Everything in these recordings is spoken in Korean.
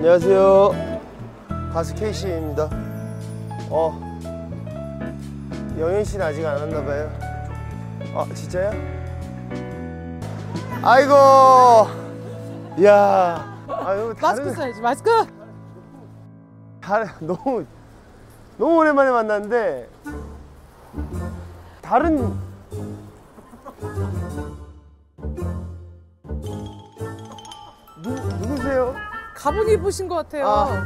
안녕하세요. 가수 케이씨입니다. 어, 영현 씨는 아직 안 왔나 봐요. 아, 진짜요? 아이고, 이야, 아유 마스크 다른 써야지 마스크 다른 너무 너무 오랜만에 만났는데 다른? 가복 입으신 것 같아요. 아.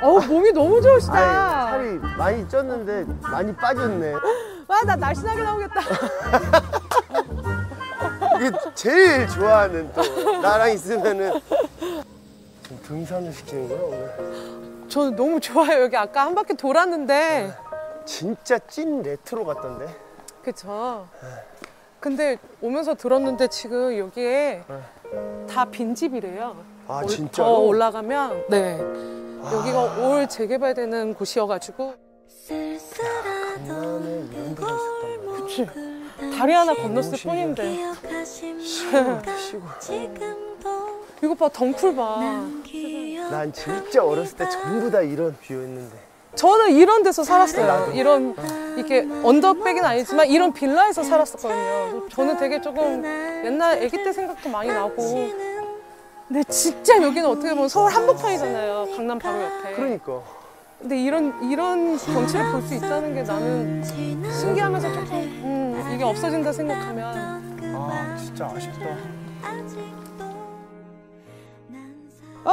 어우 몸이 너무 좋으시다. 아이, 살이 많이 쪘는데 많이 빠졌네. 와 나 날씬하게 나오겠다. 이게 제일 좋아하는 또 나랑 있으면은 지금 등산을 시키는 거야 오늘. 저는 너무 좋아요. 여기 아까 한 바퀴 돌았는데. 진짜 찐 레트로 같던데. 그쵸? 근데 오면서 들었는데 지금 여기에 다 빈집이래요 아 올- 진짜로? 더 올라가면 네 여기가 올 재개발되는 곳이어가지고 이런 데가 있었단 말이야. 그치 다리 하나 건넜을 뿐인데 시골 시골. 이거 봐 덩쿨 봐난 진짜 어렸을 때 전부 다 이런 뷰였는데. 저는 이런 데서 살았어요. 이런 이렇게 언더백은 아니지만 이런 빌라에서 살았었거든요. 저는 되게 조금 옛날 아기 때 생각도 많이 나고. 근데 진짜 여기는 어떻게 보면 서울 한복판이잖아요. 강남 바로 옆에. 그러니까. 근데 이런 이런 경치를 볼 수 있다는 게 나는 신기하면서 조금 음, 이게 없어진다 생각하면 아 진짜 아쉽다. 아!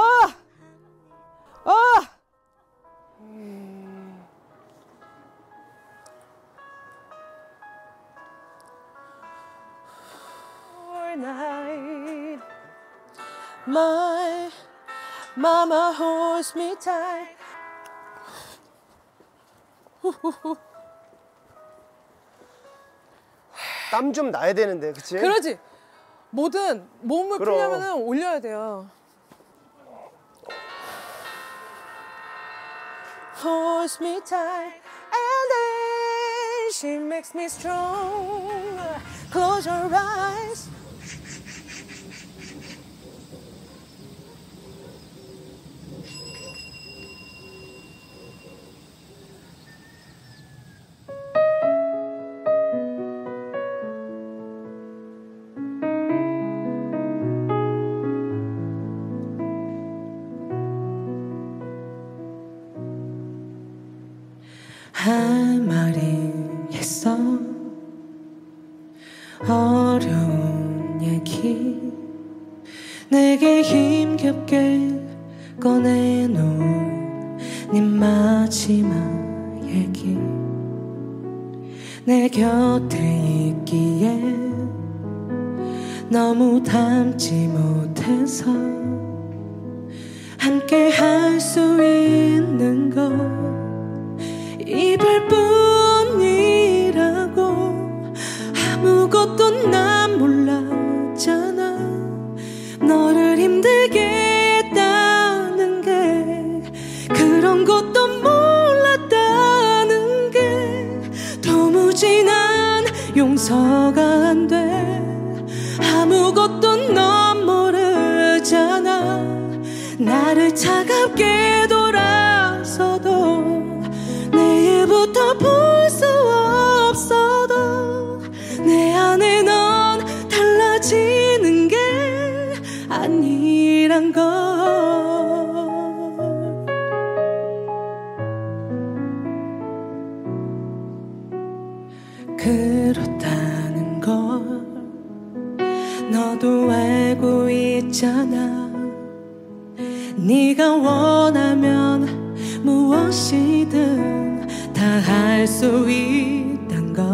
아! All night, my mama holds me tight. 땀 좀 나야 되는데, 그치? 그러지. 뭐든 몸을 그럼. 풀려면은 올려야 돼요. Holds me tight and then she makes me strong. Close your eyes. 할 말이 있어? 어려운 얘기. 내게 힘겹게 꺼내놓은 네 마지막 얘기. 내 곁에 있기에 너무 닮지 못해서 함께 할 수 있는 것 이별뿐이라고. 아무것도 난 몰랐잖아. 너를 힘들게 했다는 게 그런 것도 몰랐다는 게 도무지 난 용서가 안 돼. 아무것도 넌 모르잖아. 나를 차갑게 돌아 볼수 없어도 내 안에 넌 달라지는 게 아니란 걸. 그렇다는 걸 너도 알고 있잖아. 네가 원하면 무엇이든 다 할 수 있단 걸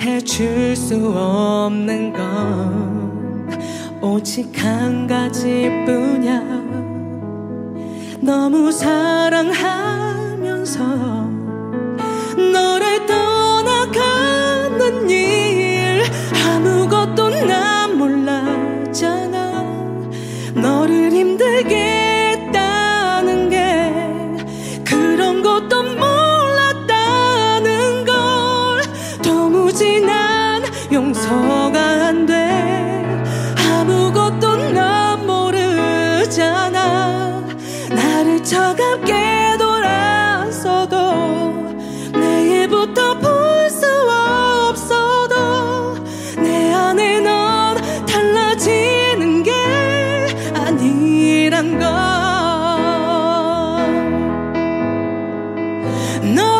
해줄 수 없는 건 오직 한 가지뿐이야. 너무 사랑하면서 용서가 안 돼. 아무것도 난 모르잖아. 차갑게 돌아서도 내일부터 볼 수 없어도 내 안에 넌 달라지는 게 아니란 걸. 너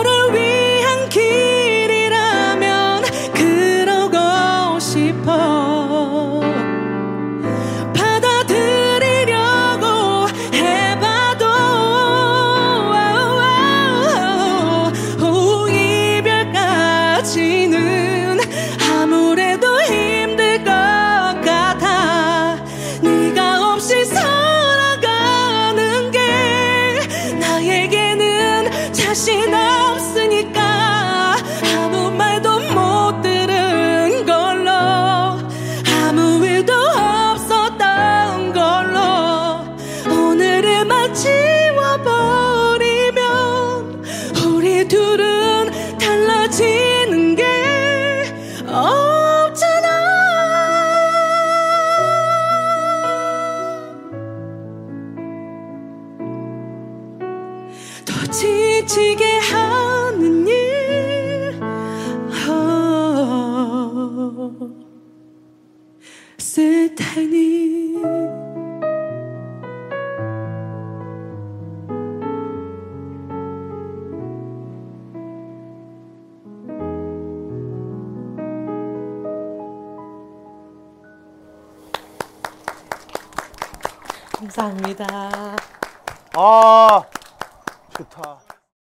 지치게 하는 일 어, 쓸 테니 감사합니다. 아 좋다.